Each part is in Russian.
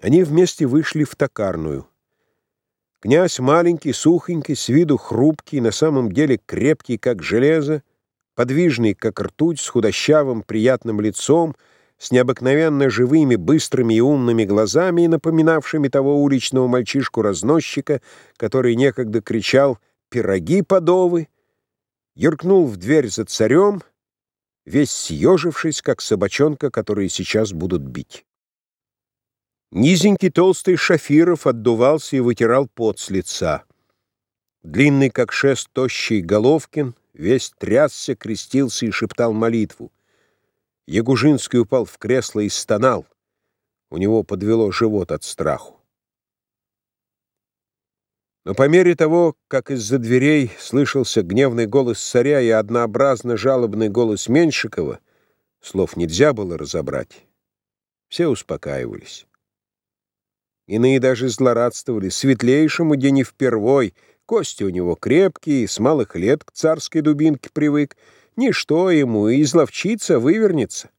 Они вместе вышли в токарную. Князь маленький, сухонький, с виду хрупкий, на самом деле крепкий, как железо, подвижный, как ртуть, с худощавым, приятным лицом, с необыкновенно живыми, быстрыми и умными глазами, напоминавшими того уличного мальчишку-разносчика, который некогда кричал «Пироги подовы!», юркнул в дверь за царем, весь съежившись, как собачонка, которые сейчас будут бить. Низенький толстый Шафиров отдувался и вытирал пот с лица. Длинный, как шест, тощий Головкин весь трясся, крестился и шептал молитву. Ягужинский упал в кресло и стонал. У него подвело живот от страху. Но по мере того, как из-за дверей слышался гневный голос царя и однообразно жалобный голос Меньшикова, слов нельзя было разобрать, все успокаивались. Иные даже злорадствовали. Светлейшему день не впервой. Кости у него крепкие, с малых лет к царской дубинке привык. Ничто ему, и изловчиться, вывернется.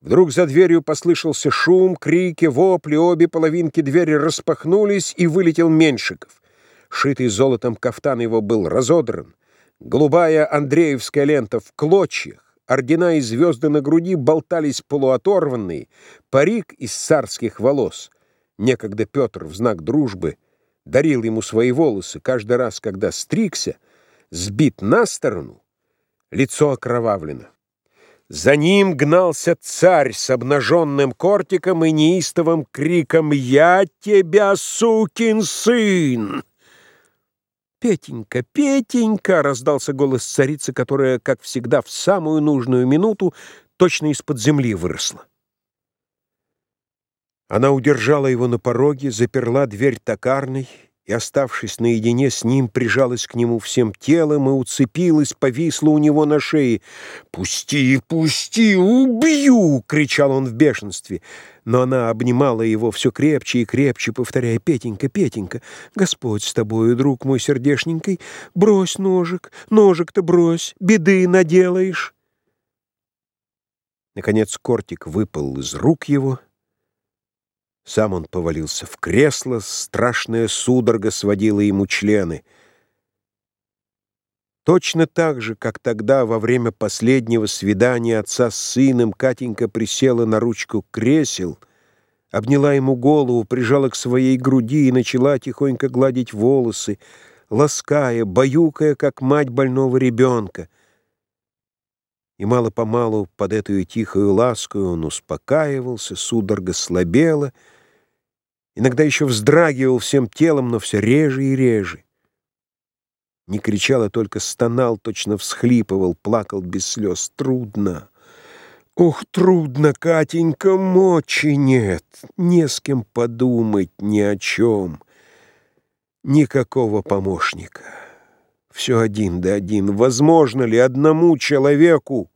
Вдруг за дверью послышался шум, крики, вопли, обе половинки двери распахнулись, и вылетел Меньшиков. Шитый золотом кафтан его был разодран. Голубая Андреевская лента в клочьях. Ордена и звезды на груди болтались полуоторванные, парик из царских волос. Некогда Петр в знак дружбы дарил ему свои волосы каждый раз, когда стригся, сбит на сторону, лицо окровавлено. За ним гнался царь с обнаженным кортиком и неистовым криком «Я тебя, сукин сын!» «Петенька, Петенька!» — раздался голос царицы, которая, как всегда, в самую нужную минуту точно из-под земли выросла. Она удержала его на пороге, заперла дверь токарной и, оставшись наедине с ним, прижалась к нему всем телом и уцепилась, повисла у него на шее. «Пусти, пусти, убью!» — кричал он в бешенстве. Но она обнимала его все крепче и крепче, повторяя «Петенька, Петенька, Господь с тобою, друг мой сердешненький, брось ножик, ножик-то брось, беды наделаешь». Наконец кортик выпал из рук его — сам он повалился в кресло, страшная судорога сводила ему члены. Точно так же, как тогда, во время последнего свидания отца с сыном, Катенька присела на ручку кресел, обняла ему голову, прижала к своей груди и начала тихонько гладить волосы, лаская, баюкая, как мать больного ребенка. И мало-помалу под эту тихую ласку он успокаивался, судорога слабела — Иногда еще вздрагивал всем телом, но все реже и реже. Не кричал, а только стонал, точно всхлипывал, плакал без слез. Трудно. Ох, трудно, Катенька, мочи нет. Не с кем подумать ни о чем. Никакого помощника. Все один да один. Возможно ли одному человеку,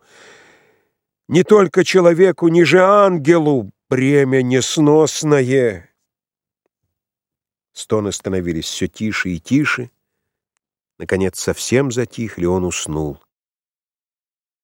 не только человеку, ниже ангелу, бремя несносное? Стоны становились все тише и тише. Наконец совсем затихли, он уснул.